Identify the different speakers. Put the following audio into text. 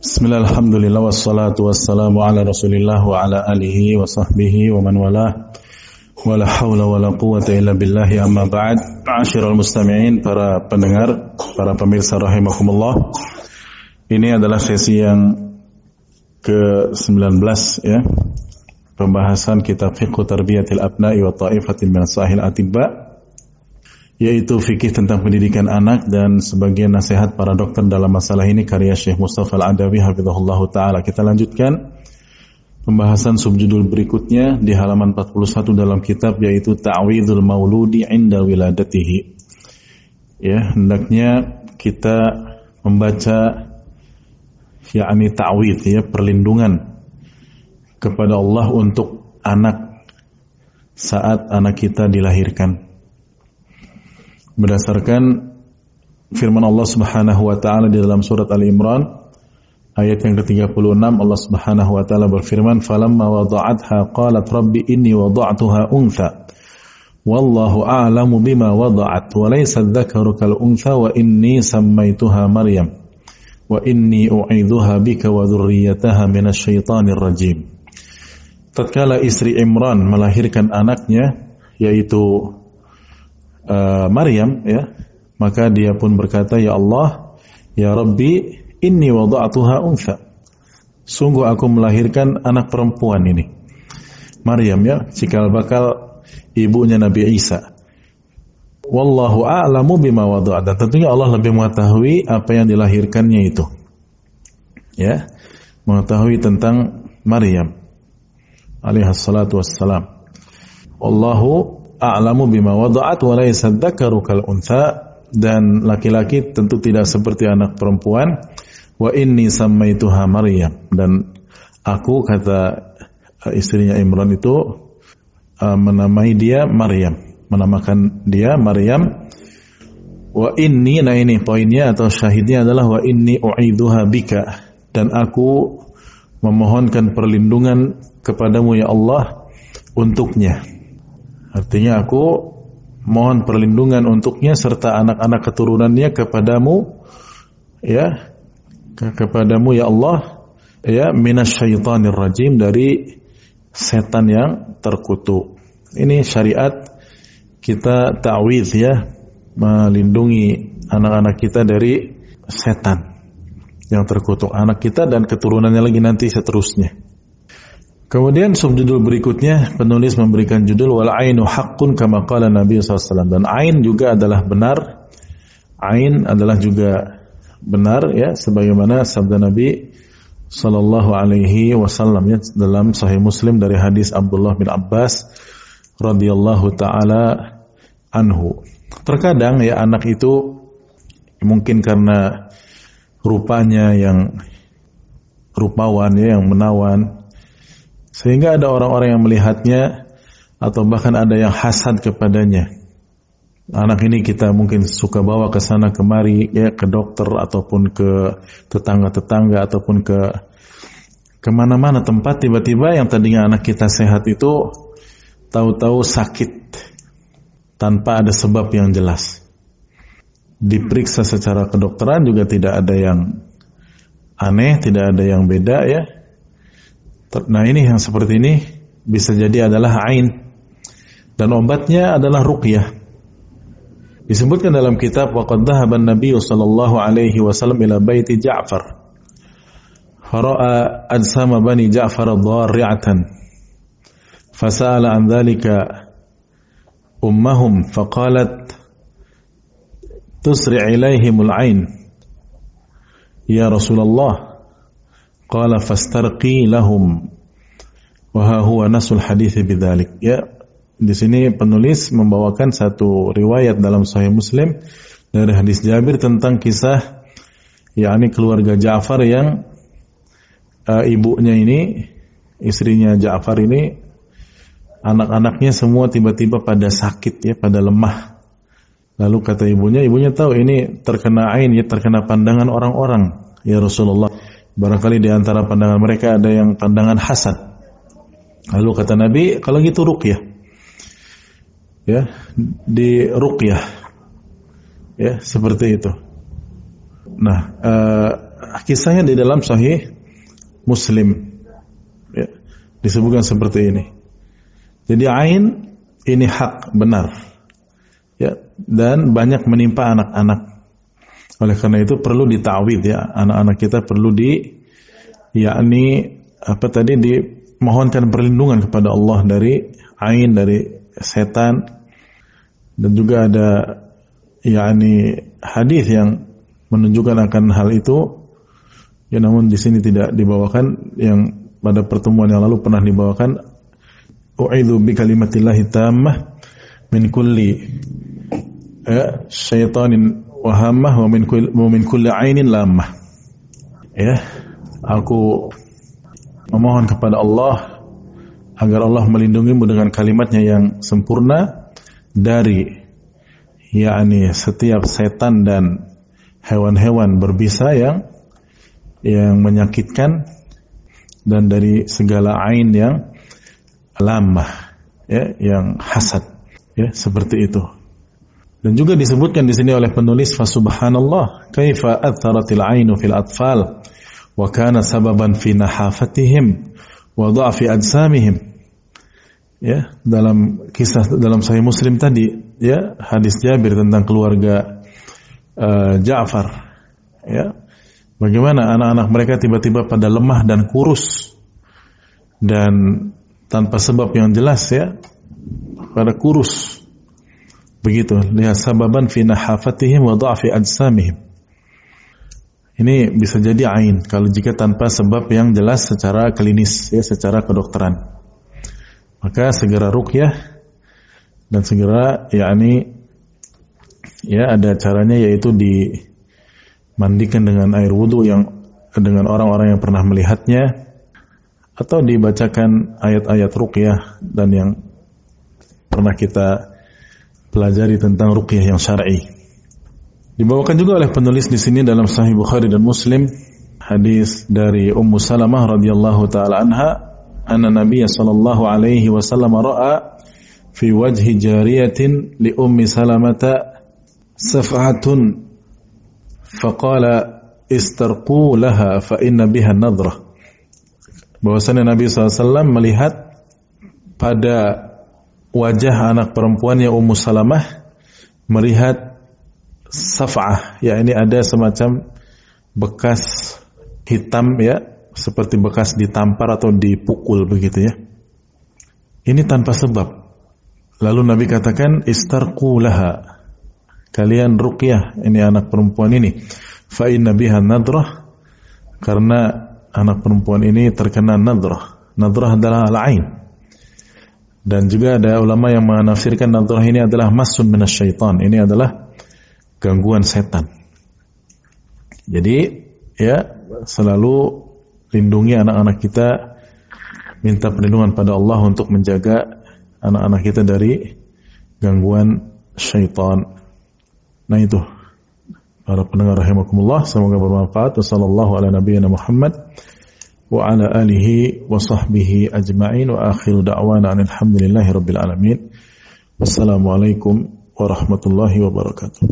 Speaker 1: Bismillah, alhamdulillah, wassalatu wassalamu ala rasulillah wa ala alihi wa sahbihi wa man walah. Wa la hawla wa la quwata illa billahi amma ba'd. Ma'asyiral mustami'in, para pendengar, para pemirsa rahimakumullah. Ini adalah sesi yang ke-19 ya. Pembahasan kitab fiqh tarbiyatil abna'i wa ta'ifatin min sahil atibba yaitu fikih tentang pendidikan anak dan sebagian nasihat para dokter dalam masalah ini karya Syekh Mustafa Al-Adawi hafizahullah taala. Kita lanjutkan pembahasan subjudul berikutnya di halaman 41 dalam kitab yaitu Ta'widul Mauludi inda wiladatihi. Ya, hendaknya kita membaca yakni ta'wid ya, perlindungan kepada Allah untuk anak saat anak kita dilahirkan berdasarkan firman Allah Subhanahu wa taala di dalam surat Ali Imran ayat yang ke-36 Allah Subhanahu wa taala berfirman falamma wada'atha qalat rabbi inni wada'tuha untha. Wallahu a'lamu bima wada'at wa laysa adh-dhakaru kal untha wa inni sammaytuha maryam wa inni u'idhuha bika wa dhurriyyataha minasy syaithanir rajim. Tatkala istri Imran melahirkan anaknya yaitu uh, Maryam ya maka dia pun berkata ya Allah ya Rabbi inni wada'tuha untha. Sungguh aku melahirkan anak perempuan ini. Maryam ya cikal bakal ibunya Nabi Isa. Wallahu a'lamu bima wada'at dan tentunya Allah lebih mengetahui apa yang dilahirkannya itu. Ya mengetahui tentang Maryam alaihi salatu wassalam. Wallahu a'lamu bima wada'at wa laysa dzakaru kal untha. Dan laki-laki tentu tidak seperti anak perempuan. Wa inni sammaituha Maryam. Dan aku kata uh, istrinya Imran itu uh, menamai dia Maryam. Menamakan dia Maryam. Wa inni nah ini poinnya atau syahidnya adalah wa inni u'iduha bika. Dan aku memohonkan perlindungan kepadamu ya Allah untuknya Artinya aku mohon perlindungan untuknya serta anak-anak keturunannya kepadamu ya kepadamu ya Allah ya minasyaitonir rajim dari setan yang terkutuk. Ini syariat kita ta'widz ya melindungi anak-anak kita dari setan yang terkutuk anak kita dan keturunannya lagi nanti seterusnya. Kemudian subjudul berikutnya penulis memberikan judul wal ainu haqqun kama qala Nabi SAW dan ain juga adalah benar. Ain adalah juga benar ya sebagaimana sabda Nabi sallallahu alaihi wasallam ya dalam sahih Muslim dari hadis Abdullah bin Abbas radhiyallahu taala anhu. Terkadang ya anak itu mungkin karena rupanya yang rupawan ya yang menawan sehingga ada orang-orang yang melihatnya atau bahkan ada yang hasad kepadanya. Anak ini kita mungkin suka bawa ke sana kemari ya ke dokter ataupun ke tetangga-tetangga ataupun ke ke mana-mana tempat tiba-tiba yang tadinya anak kita sehat itu tahu-tahu sakit tanpa ada sebab yang jelas. Diperiksa secara kedokteran juga tidak ada yang aneh, tidak ada yang beda ya Nah ini yang seperti ini bisa jadi adalah ain dan obatnya adalah ruqyah. Disebutkan dalam kitab waqad dhahaba an-nabiy sallallahu alaihi wasallam ila baiti Ja'far. Fara'a ajsama bani Ja'far dharri'atan. Fasa'ala an dhalika ummahum faqalat tusri' ilaihim al-ain. Ya Rasulullah Qala fastarqi lahum wa huwa nasul hadis bidzalik. Ya, di sini penulis membawakan satu riwayat dalam Sahih Muslim dari hadis Jabir tentang kisah yakni keluarga Ja'far yang uh, ibunya ini istrinya Ja'far ini anak-anaknya semua tiba-tiba pada sakit ya, pada lemah. Lalu kata ibunya, ibunya tahu ini terkena ain ya, terkena pandangan orang-orang. Ya Rasulullah, Barangkali di antara pandangan mereka ada yang pandangan hasad. Lalu kata Nabi, kalau gitu ruqyah. Ya, di ruqyah. Ya, seperti itu. Nah, uh, kisahnya di dalam Sahih Muslim. Ya, disebutkan seperti ini. Jadi ain ini hak benar. Ya, dan banyak menimpa anak-anak. Oleh karena itu perlu ditawid ya, anak-anak kita perlu di yakni apa tadi dimohonkan perlindungan kepada Allah dari ain dari setan. Dan juga ada yakni hadis yang menunjukkan akan hal itu. Ya namun di sini tidak dibawakan. Yang pada pertemuan yang lalu pernah dibawakan u'idzu bi kalimatillahi tammah min kulli ya syaitanin wahamah wa min kulli, wa min kulli ainin lamah ya aku memohon kepada Allah agar Allah melindungimu dengan kalimatnya yang sempurna dari yakni setiap setan dan hewan-hewan berbisa yang yang menyakitkan dan dari segala ain yang lamah ya yang hasad ya seperti itu dan juga disebutkan di sini oleh penulis fa subhanallah kaifa atharatil ainu fil atfal wa kana sababan fi nahafatihim wa dha'fi ajsamihim. Ya dalam kisah dalam Sahih Muslim tadi ya hadis Jabir tentang keluarga uh, Ja'far. Ya Bagaimana anak-anak mereka tiba-tiba pada lemah dan kurus dan tanpa sebab yang jelas ya pada kurus begitu. Lihat sababan fi nahafatihim wa dha'fi ajsamihim. Ini bisa jadi ain kalau jika tanpa sebab yang jelas secara klinis ya secara kedokteran. Maka segera rukyah dan segera yakni ya ada caranya yaitu di mandikan dengan air wudhu yang dengan orang-orang yang pernah melihatnya atau dibacakan ayat-ayat ruqyah dan yang pernah kita pelajari tentang ruqyah yang syar'i. Dibawakan juga oleh penulis di sini dalam Sahih Bukhari dan Muslim hadis dari Ummu Salamah radhiyallahu taala anha anna Nabiy sallallahu alaihi wasallam ra'a fi wajhi jariyatin li Ummi Salamata saf'atun faqala istarqu laha fa inna biha nadrah bahwasanya Nabi SAW melihat pada wajah anak perempuannya Ummu Salamah melihat saf'ah. Ya ini ada semacam bekas hitam ya seperti bekas ditampar atau dipukul begitu ya. Ini tanpa sebab. Lalu Nabi katakan istarqu laha. Kalian ruqyah ini anak perempuan ini. Fa inna biha nadrah. Karena anak perempuan ini terkena nadrah. Nadrah adalah al-ain dan juga ada ulama yang menafsirkan nadrah ini adalah masun minasyaitan. Ini adalah gangguan setan. Jadi ya selalu lindungi anak-anak kita minta perlindungan pada Allah untuk menjaga anak-anak kita dari gangguan syaitan. Nah itu. Para pendengar rahimakumullah semoga bermanfaat. Ala nabiyyina Muhammad wa ala alihi wa sahbihi ajma'in wa akhiru da'wana alhamdulillahi rabbil alamin. Wassalamualaikum warahmatullahi wabarakatuh.